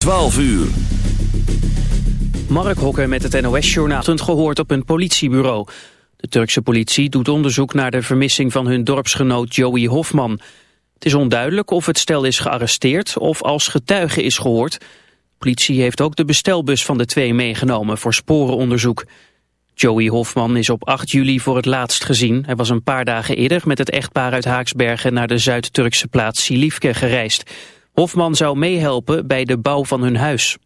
12 uur. Mark Hokker met het NOS-journaal gehoord op een politiebureau. De Turkse politie doet onderzoek naar de vermissing van hun dorpsgenoot Joey Hofman. Het is onduidelijk of het stel is gearresteerd of als getuige is gehoord. Politie heeft ook de bestelbus van de twee meegenomen voor sporenonderzoek. Joey Hofman is op 8 juli voor het laatst gezien. Hij was een paar dagen eerder met het echtpaar uit Haaksbergen naar de Zuid-Turkse plaats Silivke gereisd. Hofman zou meehelpen bij de bouw van hun huis.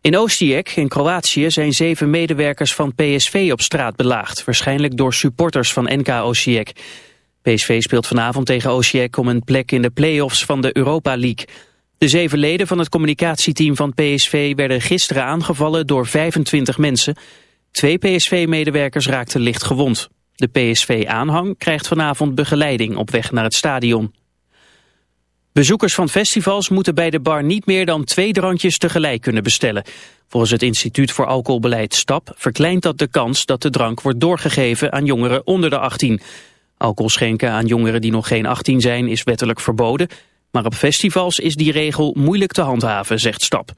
In Osijek, in Kroatië, zijn zeven medewerkers van PSV op straat belaagd. Waarschijnlijk door supporters van NK Osijek. PSV speelt vanavond tegen Osijek om een plek in de play-offs van de Europa League. De zeven leden van het communicatieteam van PSV werden gisteren aangevallen door 25 mensen. Twee PSV-medewerkers raakten licht gewond. De PSV-aanhang krijgt vanavond begeleiding op weg naar het stadion. Bezoekers van festivals moeten bij de bar niet meer dan twee drankjes tegelijk kunnen bestellen. Volgens het Instituut voor Alcoholbeleid STAP verkleint dat de kans dat de drank wordt doorgegeven aan jongeren onder de 18. Alcohol schenken aan jongeren die nog geen 18 zijn is wettelijk verboden, maar op festivals is die regel moeilijk te handhaven, zegt STAP.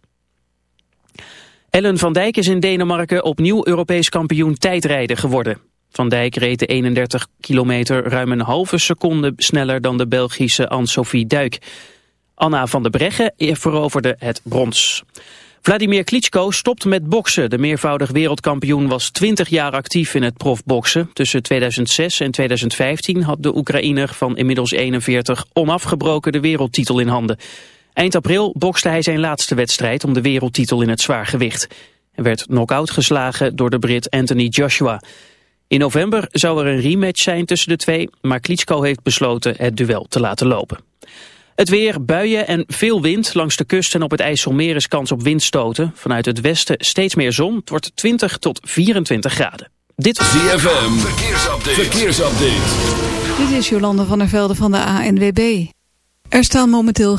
Ellen van Dijk is in Denemarken opnieuw Europees kampioen tijdrijden geworden. Van Dijk reed de 31 kilometer ruim een halve seconde sneller dan de Belgische Anne-Sophie Duik. Anna van der Breggen veroverde het brons. Vladimir Klitschko stopt met boksen. De meervoudig wereldkampioen was 20 jaar actief in het profboksen. Tussen 2006 en 2015 had de Oekraïner van inmiddels 41 onafgebroken de wereldtitel in handen. Eind april bokste hij zijn laatste wedstrijd om de wereldtitel in het zwaargewicht. Hij werd knock-out geslagen door de Brit Anthony Joshua. In november zou er een rematch zijn tussen de twee, maar Klitschko heeft besloten het duel te laten lopen. Het weer, buien en veel wind. Langs de kust en op het IJsselmeer is kans op windstoten. Vanuit het westen steeds meer zon. Het wordt 20 tot 24 graden. Dit was ZFM. Verkeersupdate. Verkeersupdate. Dit is Jolande van der Velde van de ANWB. Er staan momenteel...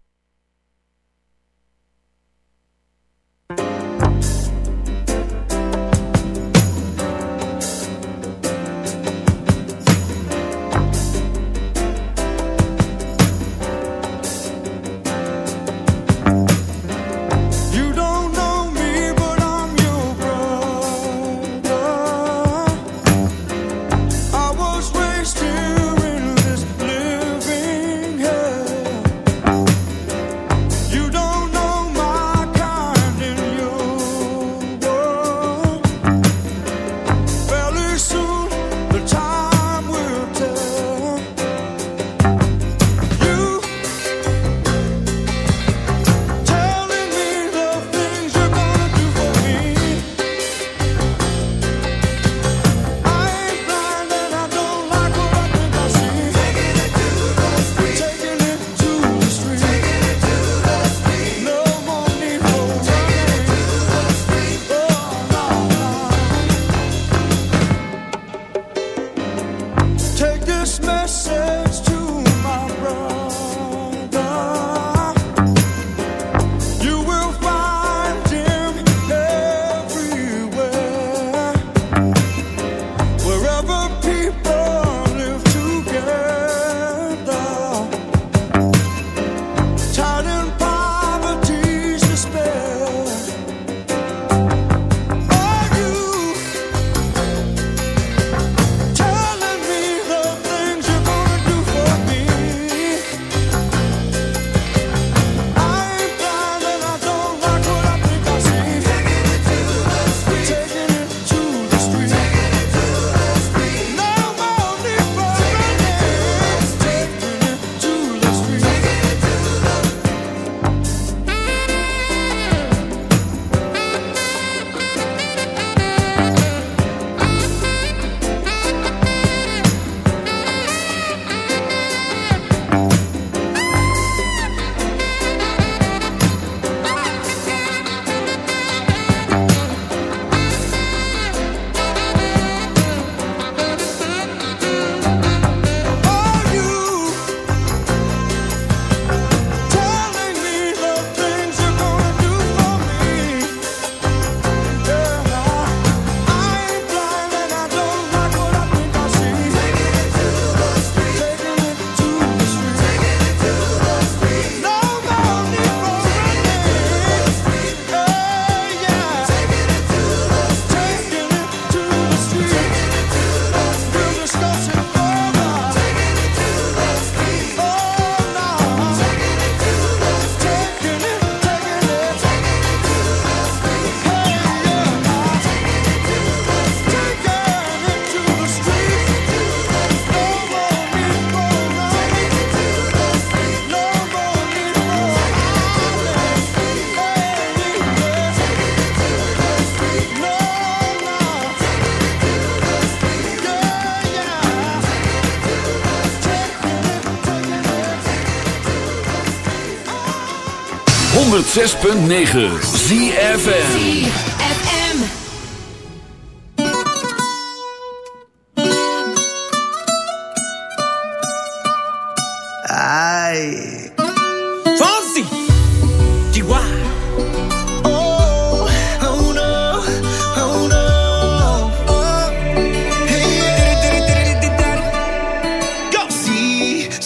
106.9 ZFN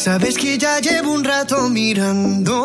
Sabes que ya llevo un rato mirando?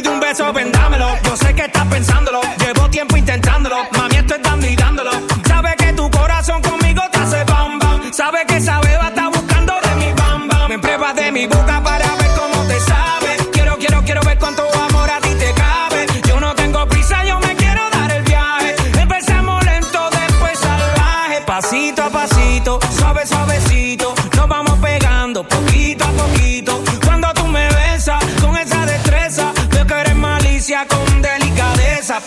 Pido un beso, vendámelo. Yo sé que estás pensándolo. Llevo tiempo intentándolo. Mami, esto es dando y dándolo. Sabe que tu corazón conmigo te hace bam bam. Sabe que esa beba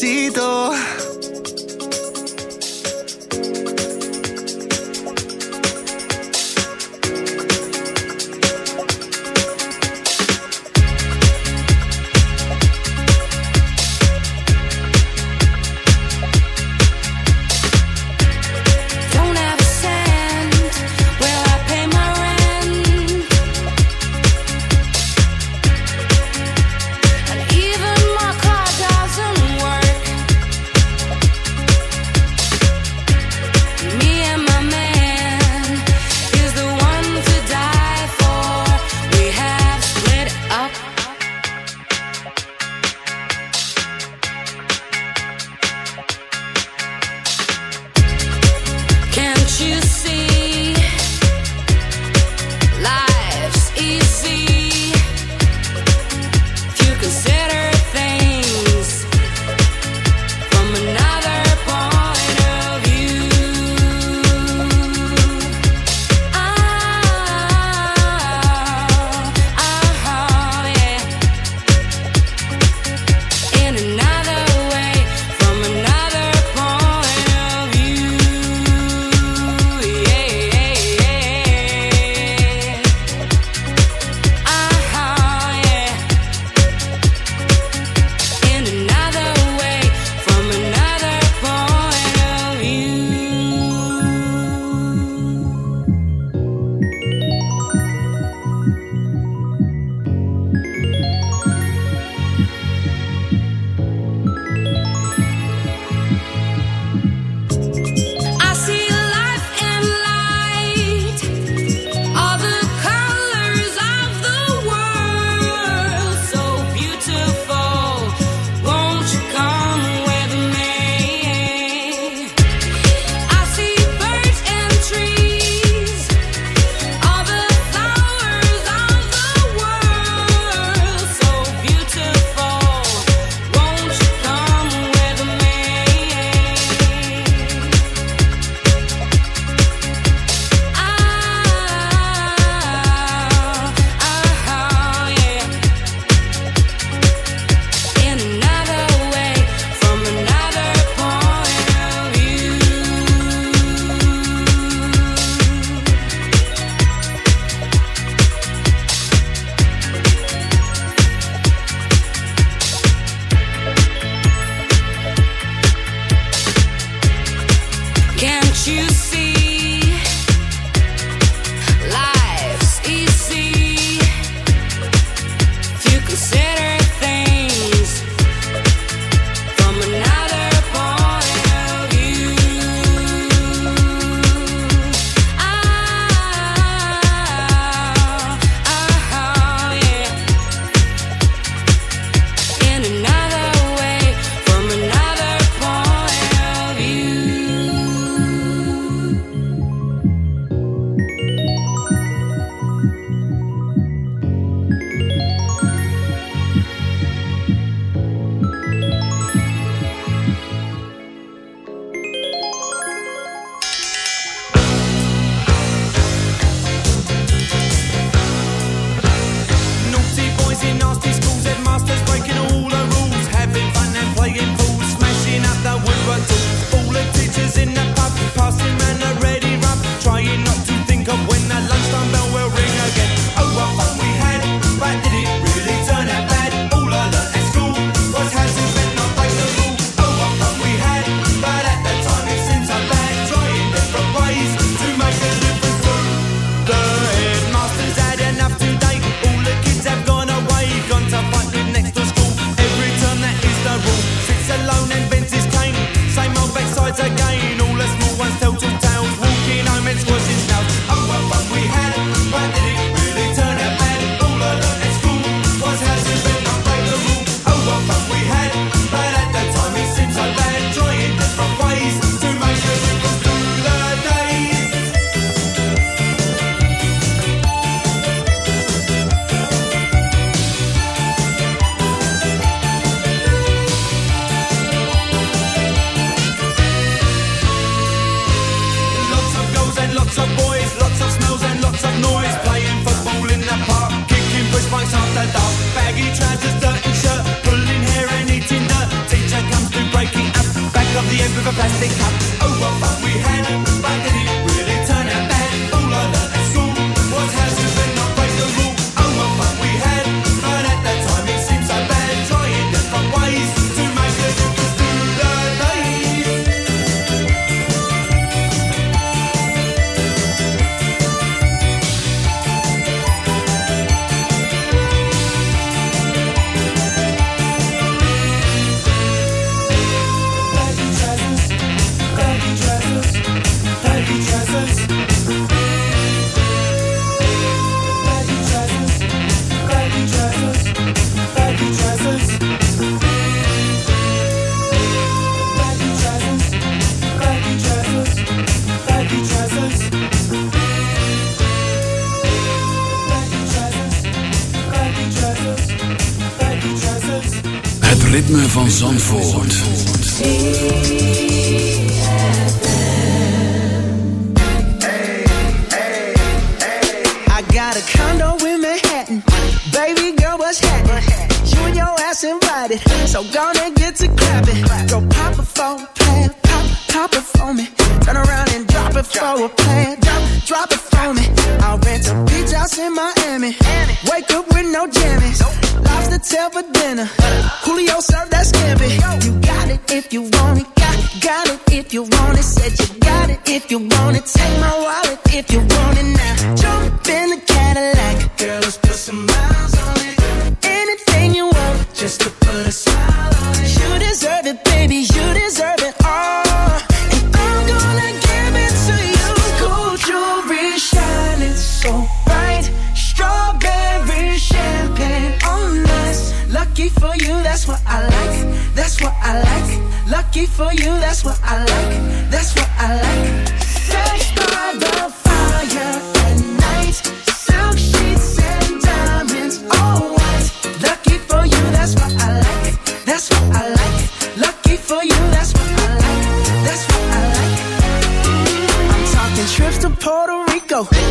necesito.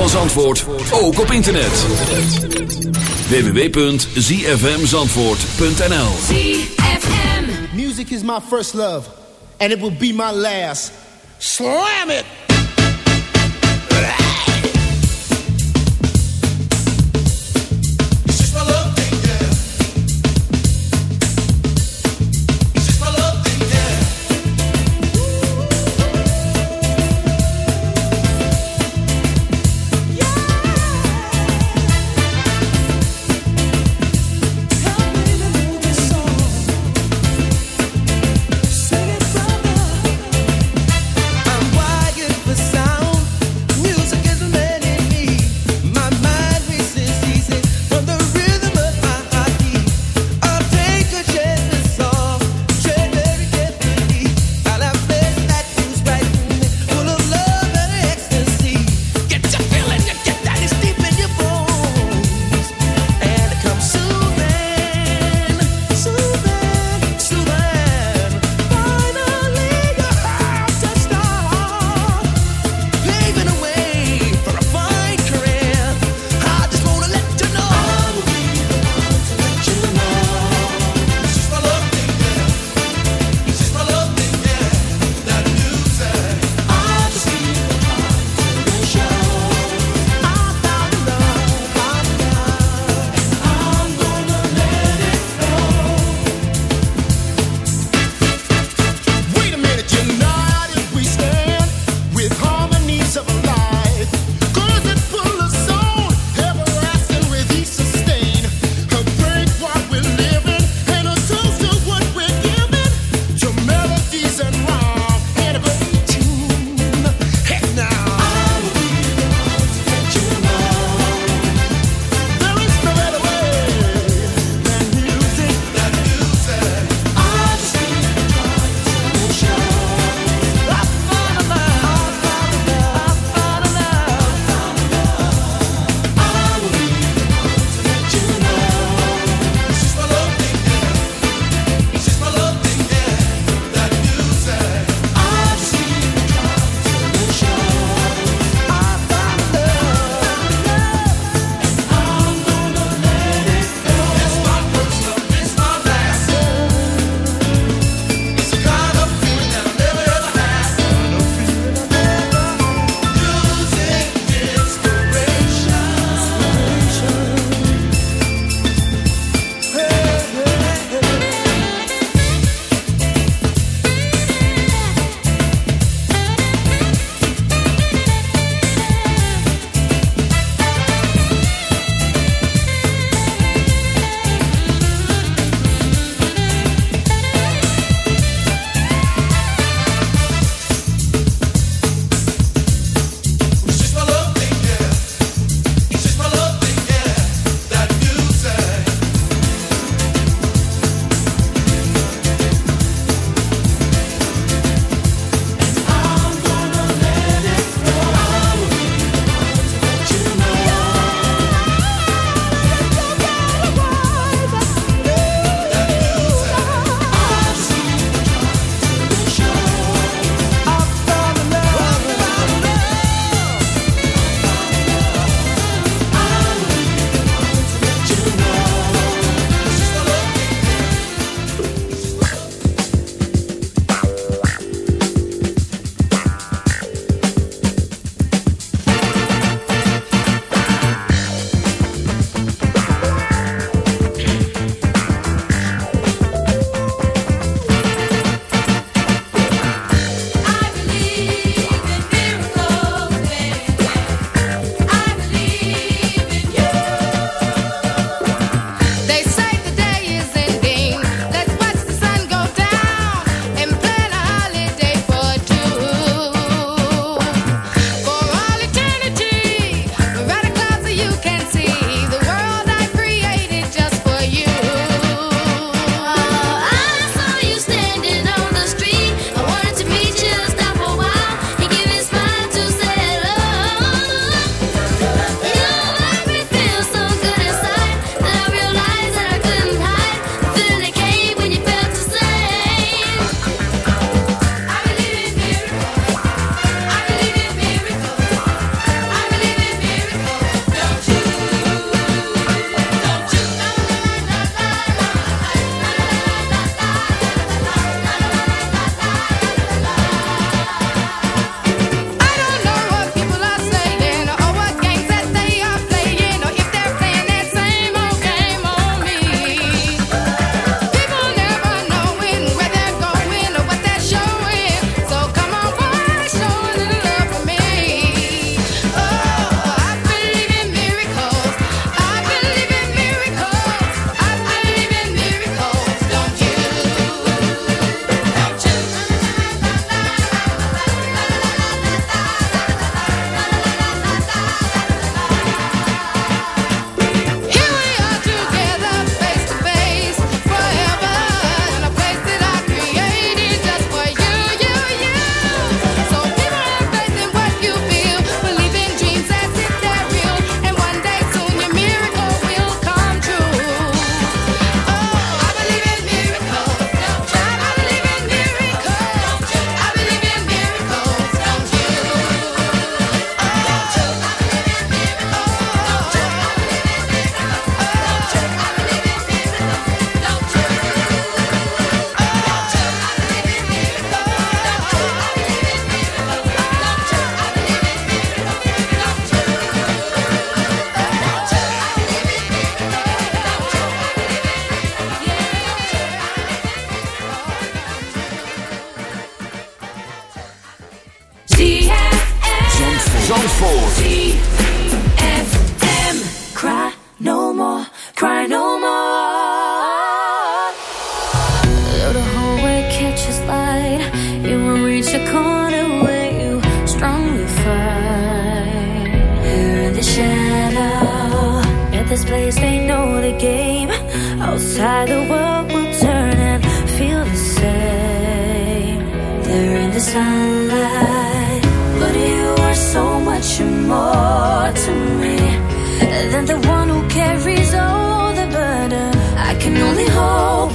van Zandvoort ook op internet. www.zfmzandvoort.nl ZFM Music is my first love and it will be my last. Slam it!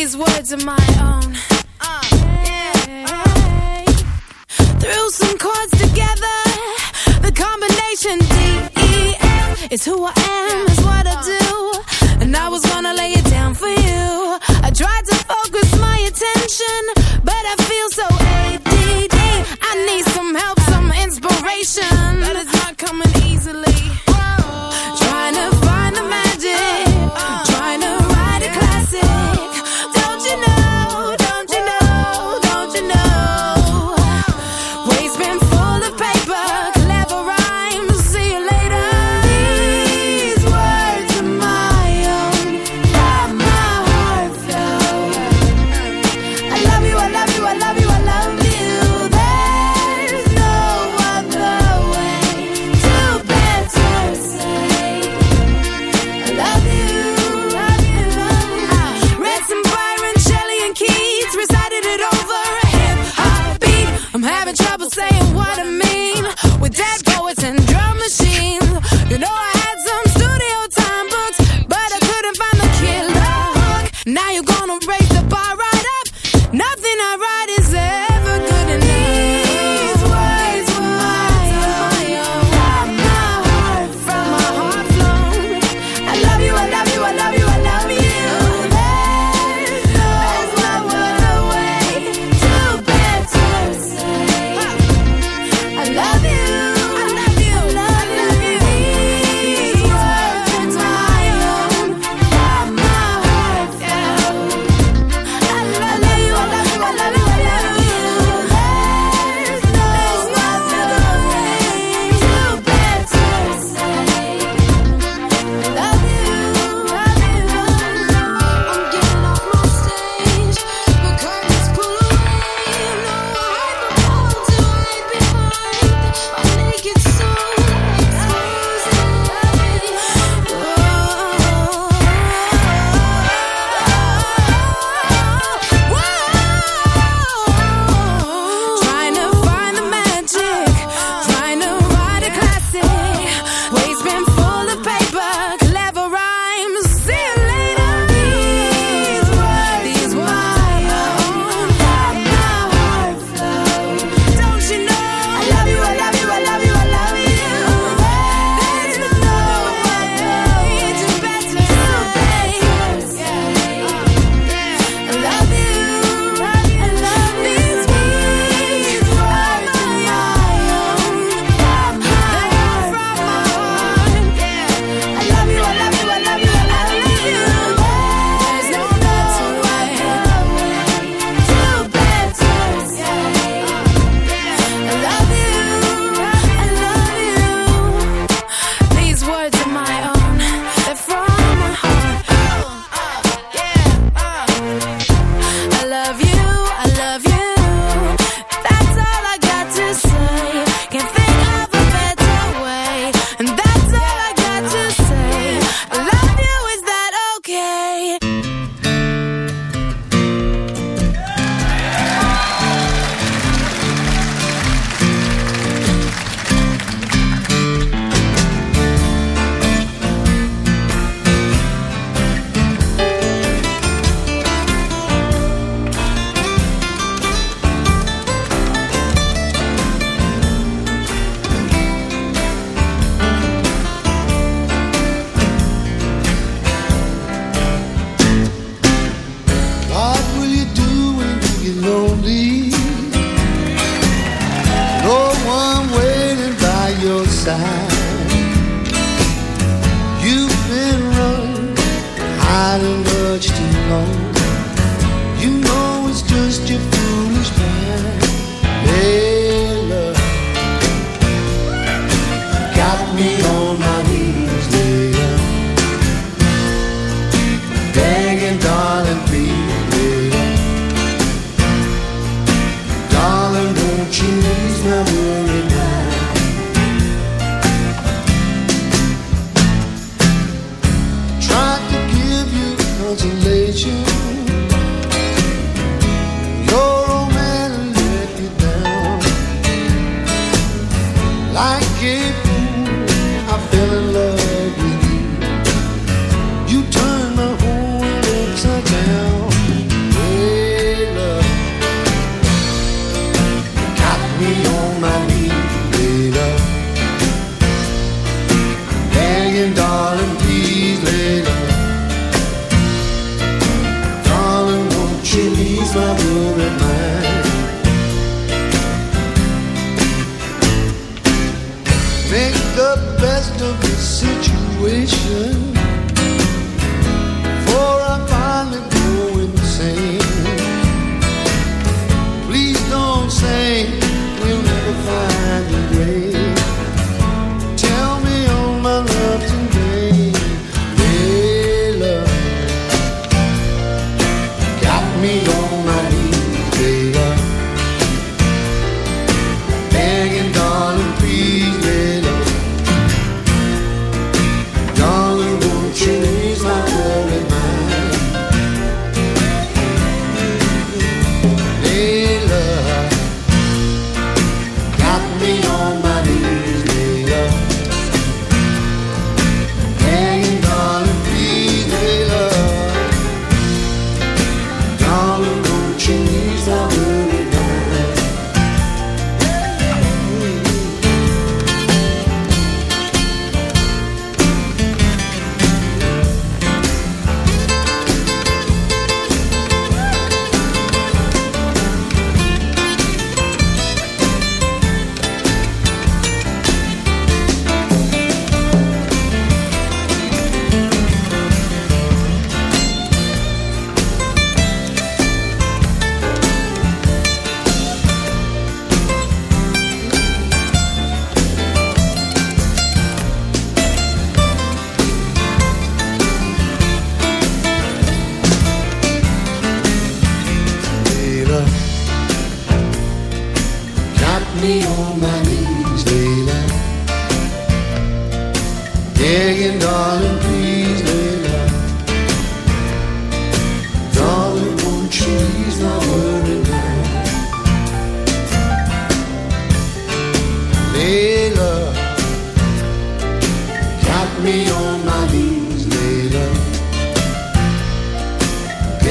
these words of my own. Uh. Threw some chords together. The combination D E F is who I am, is what I do, and I was gonna lay it down for you. I tried to focus my attention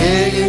Yeah.